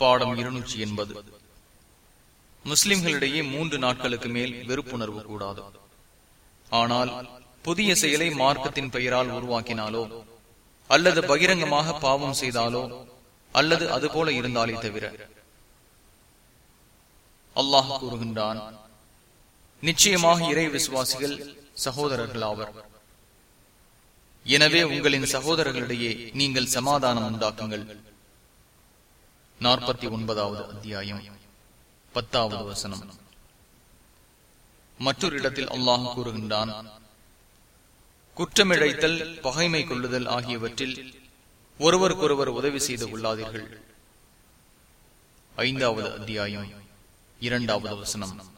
பாடம் இருநூற்றி எண்பது. முஸ்லிம்களிடையே மூன்று நாட்களுக்கு மேல் வெறுப்புணர்வு கூடாது. ஆனால் புதிய செயலை மார்க்கத்தின் பெயரால் உருவாக்கினாலோ அல்லது பகிரங்கமாக பாவம் செய்தாலோ அல்லது அதுபோல இருந்தாலே தவிர. அல்லாஹ் கூறுகின்றான் நிச்சயமாக இறை விசுவாசிகள் சகோதரர்கள் ஆவர். எனவே உங்களின் சகோதரர்களிடையே நீங்கள் சமாதானம் உண்டாக்குங்கள். நாற்பத்தி ஒன்பதாவது அத்தியாயம் பத்தாவது வசனம். மற்றொரு இடத்தில் அல்லாஹ் கூறுகின்றான் குற்றமிழைத்தல் பகைமை கொள்ளுதல் ஆகியவற்றில் ஒருவருக்கொருவர் உதவி செய்து கொள்ளாதீர்கள். ஐந்தாவது அத்தியாயம் இரண்டாவது வசனம்.